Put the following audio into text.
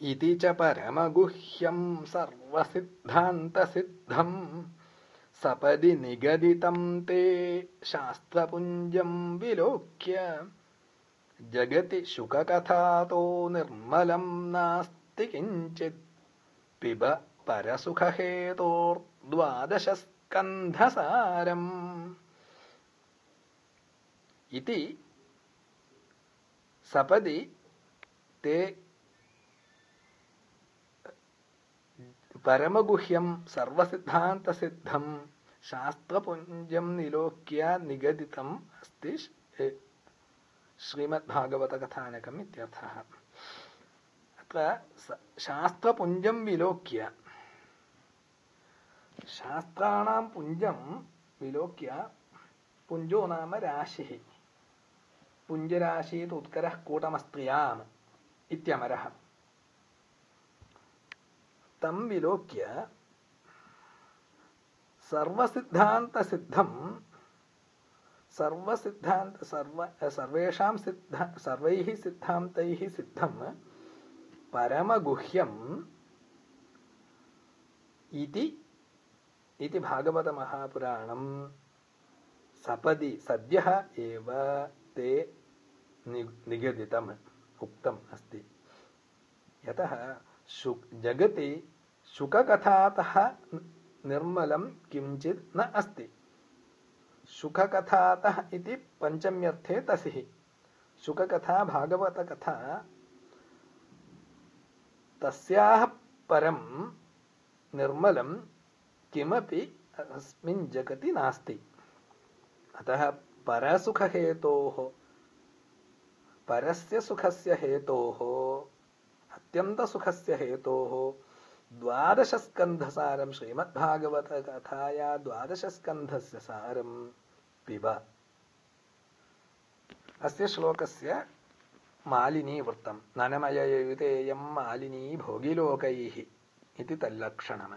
ഇതി ച പരമഗുഹ്യം സർവസിദ്ധാന്തസിദ്ധം സപദി നിഗദിതം തേ ശാസ്ത്രപുഞ്ചം വിലോക്യ ജഗതി ശുഖകഥാതോ നിർമ്മലം നാസ്തി കിഞ്ചിത് പിബ പരസുഖഹേതോർ ദ്വാദശ സ്കന്ധസാരം ഇതി സപദി തേ പരമഗുഹ്യം സർവസിദ്ധാന്തസിദ്ധം. ശാസ്ത്രപുഞ്ചം നിലോക്യ നിഗദിതം അസ്തി ശ്രീമദ്ഭാഗവതകഥാനകം ഇത്യർത്ഥः. അത്ര ശാസ്ത്രപുഞ്ചം വിലോക്യ. ശാസ്ത്രാണാം പുഞ്ചം വിലോക്യ പുഞ്ചോ നാമ രാശിः. പുഞ്ചരാശീത് ഉത്കരഃ കൂട്ടമസ്ത്രിയാം ഇത്യമരः. तं विलोक्य सर्वसिद्धान्तसिद्धं सर्वसिद्धान्त सर्व सर्वेषां सिद्ध सर्वैः सिद्धान्तैः सिद्धं परमगुह्यम् इति इति भागवतमहापुराणं सपदि सद्यः एव ते निगदितम् उक्तम् अस्ति। यतः शु जगति शुककथातः निर्मलं किञ्चित् न अस्ति। सुखकथातः इति पञ्चम्यर्थे तसिः। शुककथा, भागवतकथा, तस्याः परं निर्मलं किमपि अस्मिन् जगति नास्ति। अतः परसुखहेतोः, परस्य सुखस्य हेतोः, अत्यन्तसुखस्य हेतोः द्वादशस्कन्धसारं श्रीमद्भागवतकथाया द्वादशस्कन्धस्य सारं पिब अस्य श्लोकस्य मालिनीवृत्तं ननमययुतेयं मालिनी भोगिलोकैः इति तल्लक्षणम्